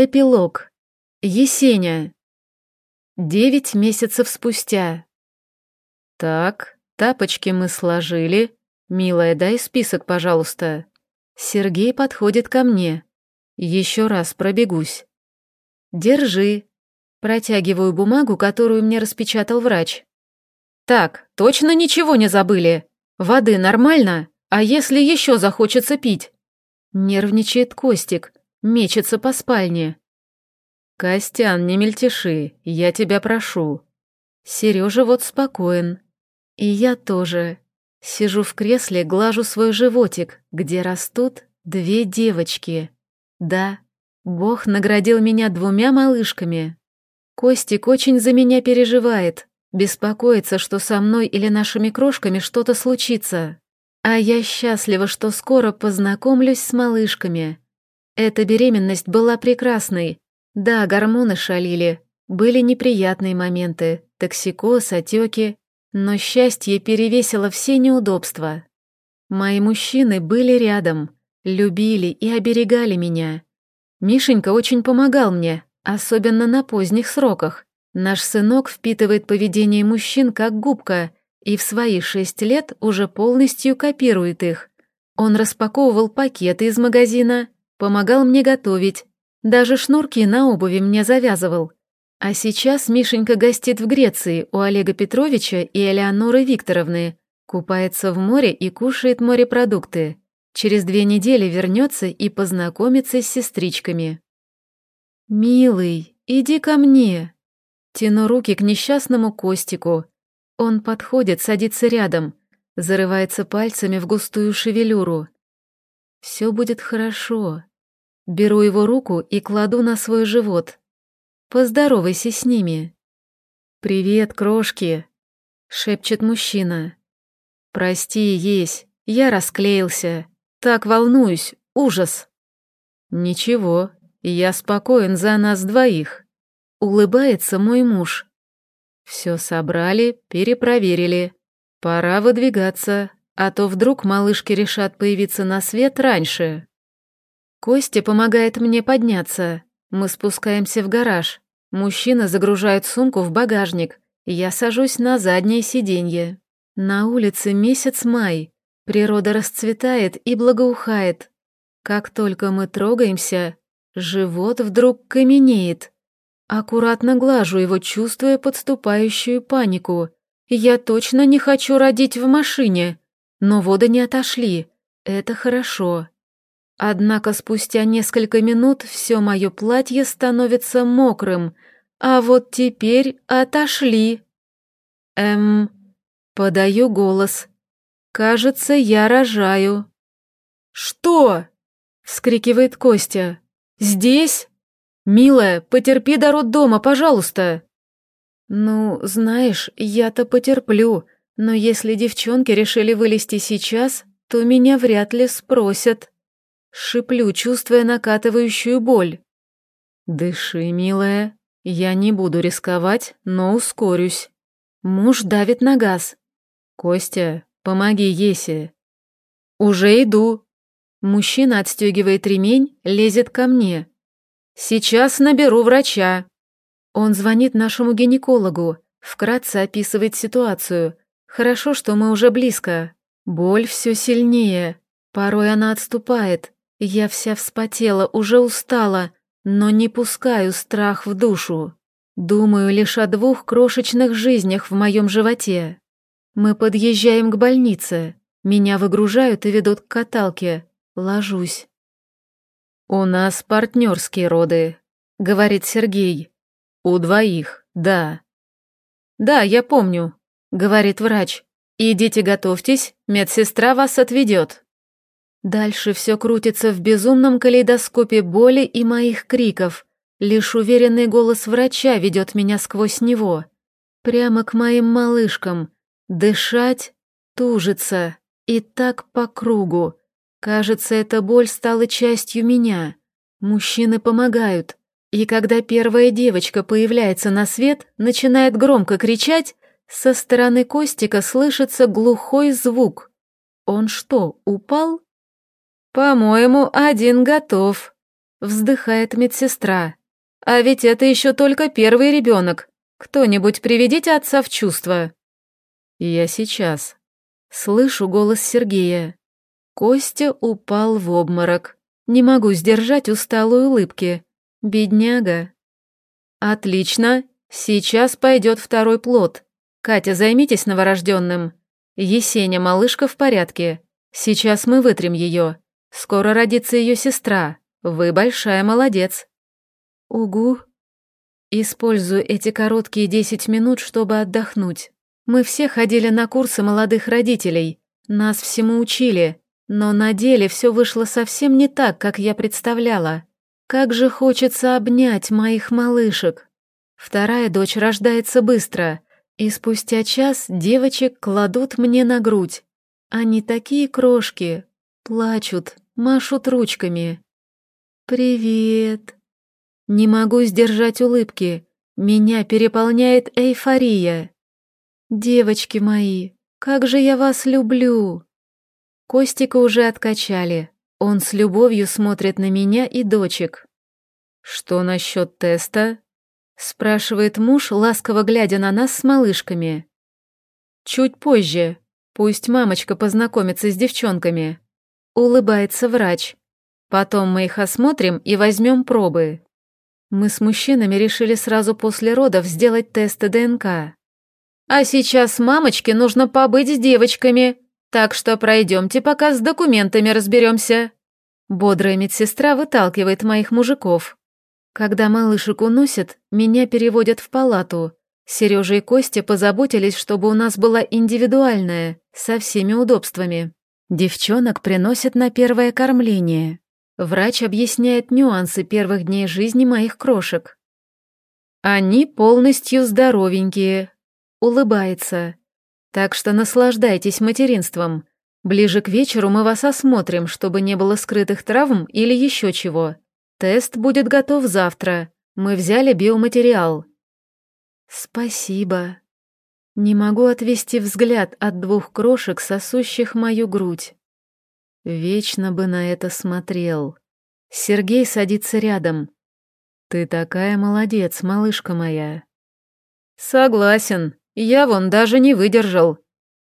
Эпилог. Есеня. Девять месяцев спустя. Так, тапочки мы сложили. Милая, дай список, пожалуйста. Сергей подходит ко мне. Еще раз пробегусь. Держи. Протягиваю бумагу, которую мне распечатал врач. Так, точно ничего не забыли? Воды нормально? А если еще захочется пить? Нервничает Костик, мечется по спальне. «Костян, не мельтеши, я тебя прошу». Сережа вот спокоен. И я тоже. Сижу в кресле, глажу свой животик, где растут две девочки. Да, Бог наградил меня двумя малышками. Костик очень за меня переживает, беспокоится, что со мной или нашими крошками что-то случится. А я счастлива, что скоро познакомлюсь с малышками. Эта беременность была прекрасной, да, гормоны шалили, были неприятные моменты, токсикоз, отеки, но счастье перевесило все неудобства. Мои мужчины были рядом, любили и оберегали меня. Мишенька очень помогал мне, особенно на поздних сроках. Наш сынок впитывает поведение мужчин как губка и в свои шесть лет уже полностью копирует их. Он распаковывал пакеты из магазина, помогал мне готовить, даже шнурки на обуви мне завязывал. А сейчас Мишенька гостит в Греции у Олега Петровича и Элеоноры Викторовны, купается в море и кушает морепродукты. Через две недели вернется и познакомится с сестричками. «Милый, иди ко мне!» Тяну руки к несчастному Костику. Он подходит, садится рядом, зарывается пальцами в густую шевелюру. «Все будет хорошо», Беру его руку и кладу на свой живот. Поздоровайся с ними. «Привет, крошки!» — шепчет мужчина. «Прости, есть, я расклеился. Так волнуюсь, ужас!» «Ничего, я спокоен за нас двоих», — улыбается мой муж. «Все собрали, перепроверили. Пора выдвигаться, а то вдруг малышки решат появиться на свет раньше». Костя помогает мне подняться. Мы спускаемся в гараж. Мужчина загружает сумку в багажник. Я сажусь на заднее сиденье. На улице месяц май. Природа расцветает и благоухает. Как только мы трогаемся, живот вдруг каменеет. Аккуратно глажу его, чувствуя подступающую панику. Я точно не хочу родить в машине. Но воды не отошли. Это хорошо. Однако спустя несколько минут все мое платье становится мокрым, а вот теперь отошли. Эм, подаю голос. Кажется, я рожаю. «Что?» — вскрикивает Костя. «Здесь? Милая, потерпи до роддома, пожалуйста!» «Ну, знаешь, я-то потерплю, но если девчонки решили вылезти сейчас, то меня вряд ли спросят». Шиплю, чувствуя накатывающую боль. «Дыши, милая. Я не буду рисковать, но ускорюсь». Муж давит на газ. «Костя, помоги Есе». «Уже иду». Мужчина отстегивает ремень, лезет ко мне. «Сейчас наберу врача». Он звонит нашему гинекологу, вкратце описывает ситуацию. Хорошо, что мы уже близко. Боль все сильнее. Порой она отступает, я вся вспотела, уже устала, но не пускаю страх в душу. Думаю лишь о двух крошечных жизнях в моем животе. Мы подъезжаем к больнице. Меня выгружают и ведут к каталке. Ложусь. «У нас партнерские роды», — говорит Сергей. «У двоих, да». «Да, я помню», — говорит врач. «Идите готовьтесь, медсестра вас отведет». Дальше все крутится в безумном калейдоскопе боли и моих криков. Лишь уверенный голос врача ведет меня сквозь него. Прямо к моим малышкам. Дышать, тужиться. И так по кругу. Кажется, эта боль стала частью меня. Мужчины помогают. И когда первая девочка появляется на свет, начинает громко кричать, со стороны Костика слышится глухой звук. Он что, упал? «По-моему, один готов», Вздыхает медсестра. А ведь это еще только первый ребенок. Кто-нибудь приведите отца в чувство. Я сейчас. Слышу голос Сергея. Костя упал в обморок. Не могу сдержать усталой улыбки. Бедняга. Отлично. Сейчас пойдет второй плод. Катя, займитесь новорожденным. Есеня, малышка в порядке. Сейчас мы вытрем ее. Скоро родится ее сестра. Вы большая молодец. Угу. Использую эти короткие десять минут, чтобы отдохнуть. Мы все ходили на курсы молодых родителей. Нас всему учили. Но на деле все вышло совсем не так, как я представляла. Как же хочется обнять моих малышек. Вторая дочь рождается быстро, и спустя час девочек кладут мне на грудь. Они такие крошки, плачут, машут ручками. «Привет!» Не могу сдержать улыбки, меня переполняет эйфория. «Девочки мои, как же я вас люблю!» Костика уже откачали, он с любовью смотрит на меня и дочек. «Что насчет теста?» спрашивает муж, ласково глядя на нас с малышками. Чуть позже. Пусть мамочка познакомится с девчонками. Улыбается врач. Потом мы их осмотрим и возьмем пробы. Мы с мужчинами решили сразу после родов сделать тесты ДНК. А сейчас мамочке нужно побыть с девочками, так что пройдемте пока с документами разберемся. Бодрая медсестра выталкивает моих мужиков. Когда малышек уносят, меня переводят в палату. Сережа и Костя позаботились, чтобы у нас была индивидуальная, со всеми удобствами. Девчонок приносят на первое кормление. Врач объясняет нюансы первых дней жизни моих крошек. Они полностью здоровенькие. Улыбается. Так что наслаждайтесь материнством. Ближе к вечеру мы вас осмотрим, чтобы не было скрытых травм или еще чего. Тест будет готов завтра. Мы взяли биоматериал. Спасибо. Не могу отвести взгляд от двух крошек, сосущих мою грудь. Вечно бы на это смотрел. Сергей садится рядом. Ты такая молодец, малышка моя. Согласен. Я вон даже не выдержал.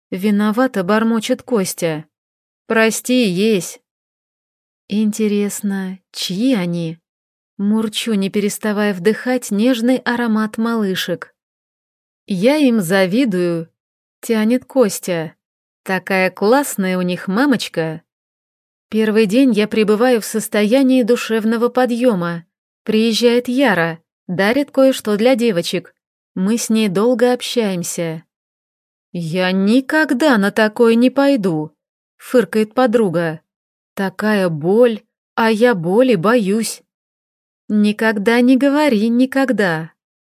Виновато бормочет Костя. Прости, есть. Интересно, чьи они? Мурчу, не переставая вдыхать нежный аромат малышек. Я им завидую, тянет Костя. Такая классная у них мамочка. Первый день я пребываю в состоянии душевного подъема. Приезжает Яра, дарит кое-что для девочек. Мы с ней долго общаемся. «Я никогда на такое не пойду», — фыркает подруга. Такая боль, а я боли боюсь. Никогда не говори никогда.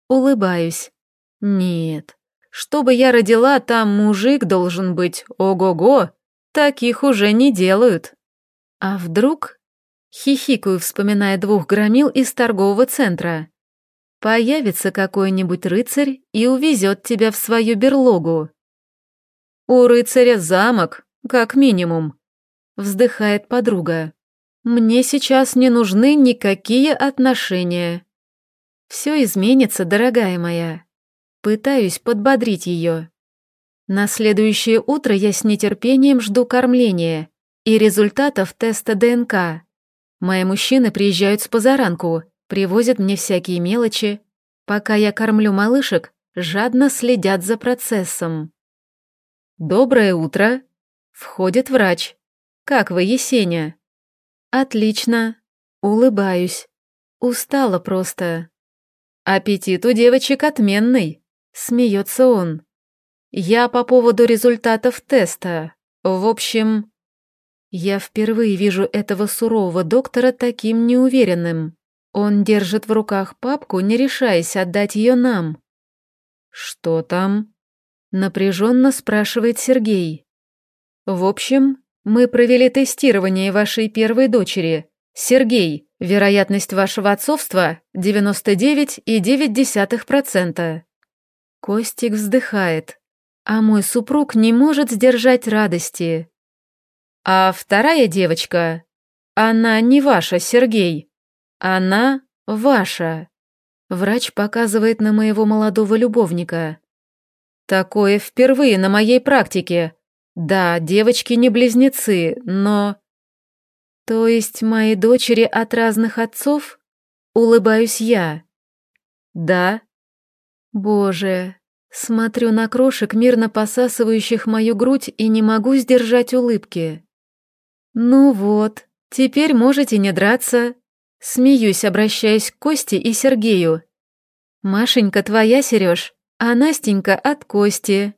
Улыбаюсь. Нет. Чтобы я родила, там мужик должен быть. Ого-го. Таких уже не делают. А вдруг... Хихикаю, вспоминая двух громил из торгового центра. Появится какой-нибудь рыцарь и увезет тебя в свою берлогу. У рыцаря замок, как минимум, Вздыхает подруга. Мне сейчас не нужны никакие отношения. Все изменится, дорогая моя. Пытаюсь подбодрить ее. На следующее утро я с нетерпением жду кормления и результатов теста ДНК. Мои мужчины приезжают с позаранку, привозят мне всякие мелочи. Пока я кормлю малышек, жадно следят за процессом. «Доброе утро!» Входит врач. «Как вы, Есеня?» «Отлично. Улыбаюсь. Устала просто». «Аппетит у девочек отменный», — смеется он. «Я по поводу результатов теста. В общем...» Я впервые вижу этого сурового доктора таким неуверенным. Он держит в руках папку, не решаясь отдать ее нам. «Что там?» — напряженно спрашивает Сергей. «В общем, мы провели тестирование вашей первой дочери. Сергей, вероятность вашего отцовства 99,9%. Костик вздыхает, а мой супруг не может сдержать радости. А вторая девочка, она не ваша, Сергей. Она ваша. Врач показывает на моего молодого любовника. Такое впервые на моей практике. Да, девочки не близнецы, но... То есть мои дочери от разных отцов? Улыбаюсь я. Да. Боже, смотрю на крошек, мирно посасывающих мою грудь, и не могу сдержать улыбки. Ну вот, теперь можете не драться. Смеюсь, обращаясь к Косте и Сергею. Машенька твоя, Сереж, а Настенька от Кости.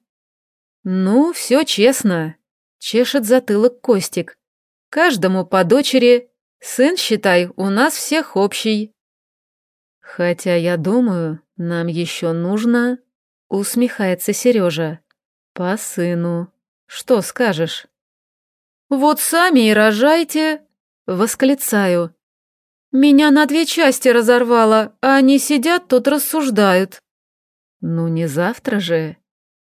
Ну, все честно. Чешет затылок Костик. Каждому по дочери. Сын, считай, у нас всех общий. Хотя я думаю, нам еще нужно... Усмехается Сережа. По сыну. Что скажешь? Вот сами и рожайте. Восклицаю. Меня на две части разорвало, а они сидят тут рассуждают. Ну не завтра же.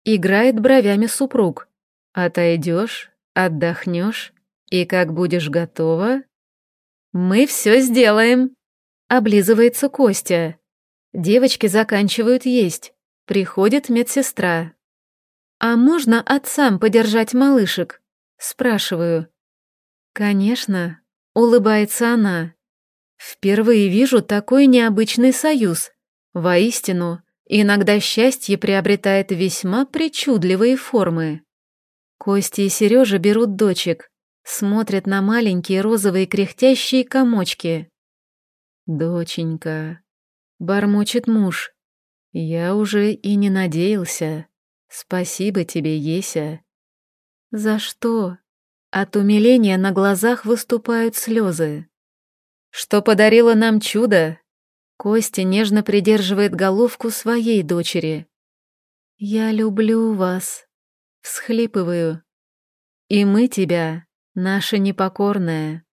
Играет бровями супруг. Отойдешь, отдохнешь, «И как будешь готова?» «Мы все сделаем», — облизывается Костя. Девочки заканчивают есть. Приходит медсестра. «А можно отцам подержать малышек?» — спрашиваю. «Конечно», — улыбается она. «Впервые вижу такой необычный союз. Воистину, иногда счастье приобретает весьма причудливые формы». Костя и Сережа берут дочек, смотрит на маленькие розовые кряхтящие комочки. «Доченька», — бормочет муж, — «я уже и не надеялся. Спасибо тебе, Еся». «За что?» От умиления на глазах выступают слезы. «Что подарила нам чудо?» Костя нежно придерживает головку своей дочери. «Я люблю вас», — всхлипываю. «И мы тебя», Наша непокорная.